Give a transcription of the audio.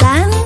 San